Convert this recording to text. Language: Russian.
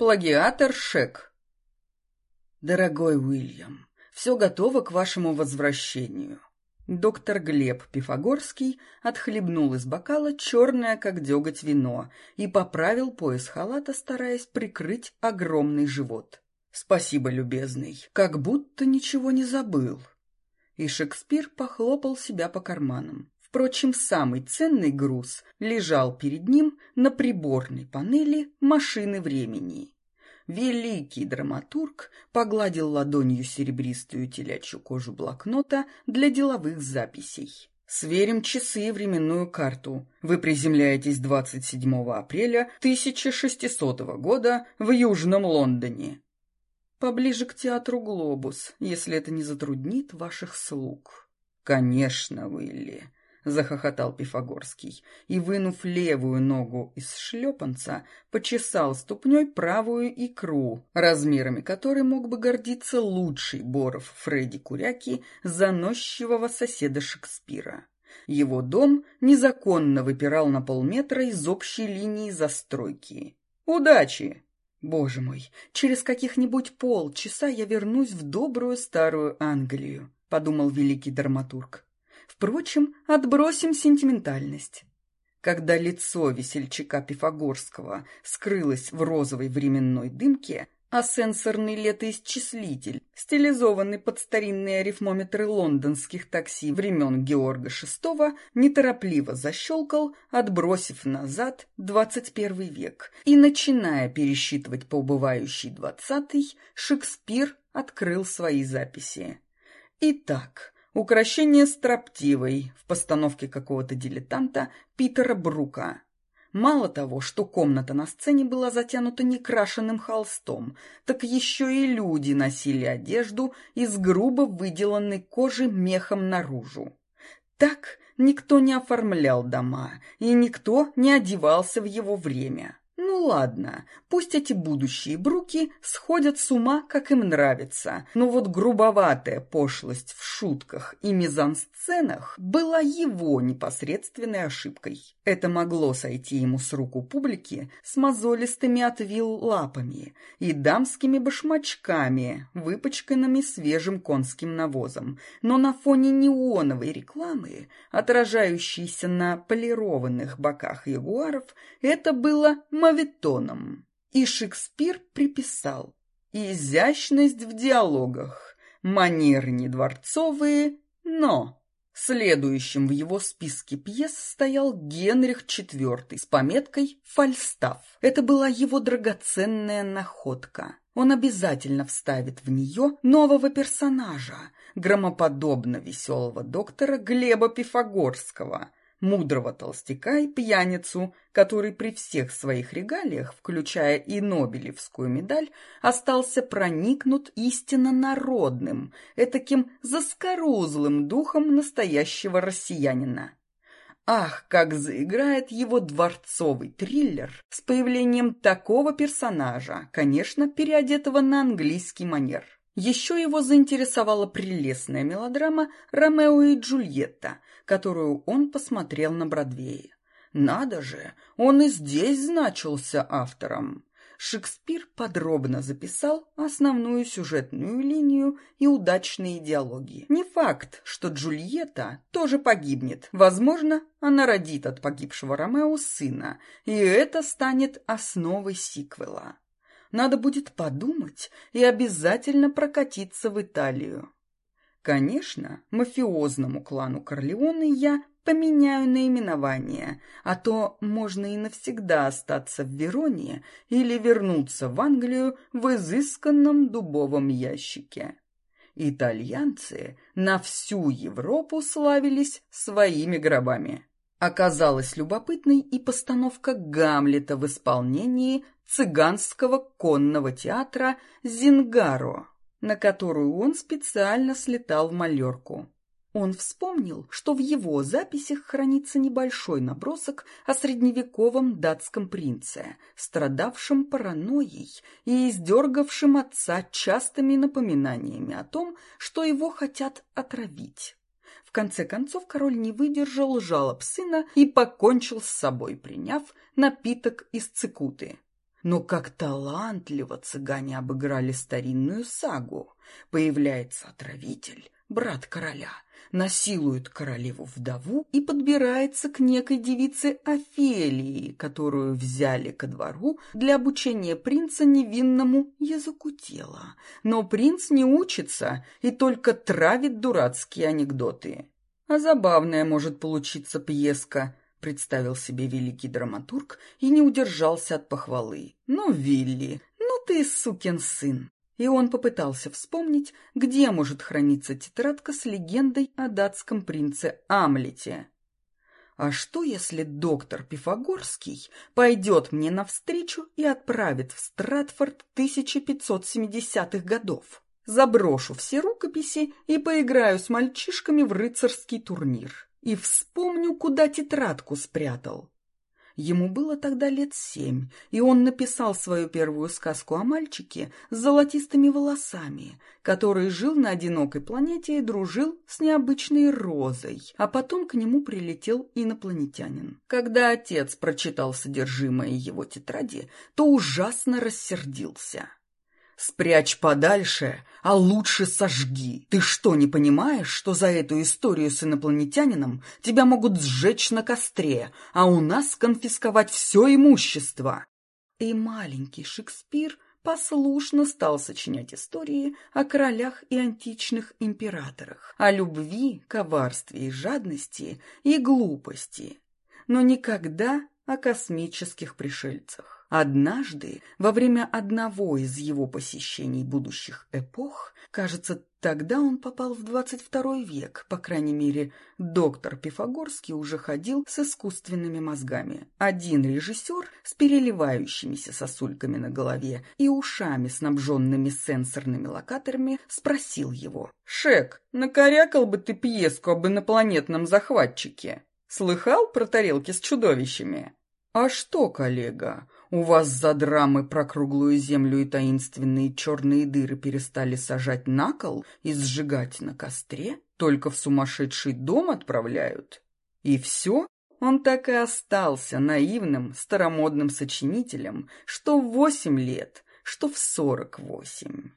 Плагиатор Шек. Дорогой Уильям, все готово к вашему возвращению. Доктор Глеб Пифагорский отхлебнул из бокала черное, как деготь, вино и поправил пояс халата, стараясь прикрыть огромный живот. «Спасибо, любезный, как будто ничего не забыл». И Шекспир похлопал себя по карманам. Впрочем, самый ценный груз лежал перед ним на приборной панели машины времени. Великий драматург погладил ладонью серебристую телячью кожу блокнота для деловых записей. Сверим часы и временную карту. Вы приземляетесь 27 апреля 1600 года в Южном Лондоне. Поближе к театру «Глобус», если это не затруднит ваших слуг. Конечно, Уилли. — захохотал Пифагорский, и, вынув левую ногу из шлепанца, почесал ступней правую икру, размерами которой мог бы гордиться лучший Боров Фредди Куряки, заносчивого соседа Шекспира. Его дом незаконно выпирал на полметра из общей линии застройки. «Удачи!» «Боже мой, через каких-нибудь полчаса я вернусь в добрую старую Англию», — подумал великий драматург. Впрочем, отбросим сентиментальность. Когда лицо весельчака Пифагорского скрылось в розовой временной дымке, а сенсорный летоисчислитель, стилизованный под старинные арифмометры лондонских такси времен Георга VI, неторопливо защелкал, отбросив назад 21 век. И, начиная пересчитывать по убывающей двадцатый, Шекспир открыл свои записи. Итак, Украшение строптивой в постановке какого-то дилетанта Питера Брука. Мало того, что комната на сцене была затянута некрашенным холстом, так еще и люди носили одежду из грубо выделанной кожи мехом наружу. Так никто не оформлял дома, и никто не одевался в его время. Ладно, пусть эти будущие бруки сходят с ума, как им нравится, но вот грубоватая пошлость в шутках и мизансценах была его непосредственной ошибкой. Это могло сойти ему с руку публики с мозолистыми от вил лапами и дамскими башмачками, выпачканными свежим конским навозом, но на фоне неоновой рекламы, отражающейся на полированных боках ягуаров, это было мавитоном. И Шекспир приписал «изящность в диалогах, манеры не дворцовые, но...» Следующим в его списке пьес стоял Генрих IV с пометкой «Фальстаф». Это была его драгоценная находка. Он обязательно вставит в нее нового персонажа, громоподобно веселого доктора Глеба Пифагорского, мудрого толстяка и пьяницу, который при всех своих регалиях, включая и Нобелевскую медаль, остался проникнут истинно народным, этаким заскорузлым духом настоящего россиянина. Ах, как заиграет его дворцовый триллер с появлением такого персонажа, конечно, переодетого на английский манер. Еще его заинтересовала прелестная мелодрама «Ромео и Джульетта», которую он посмотрел на Бродвее. Надо же, он и здесь значился автором. Шекспир подробно записал основную сюжетную линию и удачные диалоги. Не факт, что Джульетта тоже погибнет. Возможно, она родит от погибшего Ромео сына, и это станет основой сиквела. Надо будет подумать и обязательно прокатиться в Италию. Конечно, мафиозному клану Корлеоне я поменяю наименование, а то можно и навсегда остаться в Вероне или вернуться в Англию в изысканном дубовом ящике. Итальянцы на всю Европу славились своими гробами. Оказалась любопытной и постановка Гамлета в исполнении цыганского конного театра «Зингаро», на которую он специально слетал в Малерку. Он вспомнил, что в его записях хранится небольшой набросок о средневековом датском принце, страдавшем паранойей и издергавшем отца частыми напоминаниями о том, что его хотят отравить. В конце концов король не выдержал жалоб сына и покончил с собой, приняв напиток из цикуты. Но как талантливо цыгане обыграли старинную сагу. Появляется отравитель, брат короля, насилует королеву-вдову и подбирается к некой девице Офелии, которую взяли ко двору для обучения принца невинному языку тела. Но принц не учится и только травит дурацкие анекдоты. А забавная может получиться пьеска, представил себе великий драматург и не удержался от похвалы. «Ну, Вилли, ну ты сукин сын!» И он попытался вспомнить, где может храниться тетрадка с легендой о датском принце Амлете. А что, если доктор Пифагорский пойдет мне навстречу и отправит в Стратфорд 1570-х годов? Заброшу все рукописи и поиграю с мальчишками в рыцарский турнир и вспомню, куда тетрадку спрятал. Ему было тогда лет семь, и он написал свою первую сказку о мальчике с золотистыми волосами, который жил на одинокой планете и дружил с необычной розой, а потом к нему прилетел инопланетянин. Когда отец прочитал содержимое его тетради, то ужасно рассердился. Спрячь подальше, а лучше сожги. Ты что, не понимаешь, что за эту историю с инопланетянином тебя могут сжечь на костре, а у нас конфисковать все имущество?» И маленький Шекспир послушно стал сочинять истории о королях и античных императорах, о любви, коварстве и жадности и глупости, но никогда о космических пришельцах. Однажды, во время одного из его посещений будущих эпох, кажется, тогда он попал в 22 век, по крайней мере, доктор Пифагорский уже ходил с искусственными мозгами. Один режиссер с переливающимися сосульками на голове и ушами, снабженными сенсорными локаторами, спросил его. «Шек, накорякал бы ты пьеску об инопланетном захватчике? Слыхал про тарелки с чудовищами?» «А что, коллега, у вас за драмы про круглую землю и таинственные черные дыры перестали сажать на кол и сжигать на костре? Только в сумасшедший дом отправляют? И все? Он так и остался наивным, старомодным сочинителем, что в восемь лет, что в сорок восемь.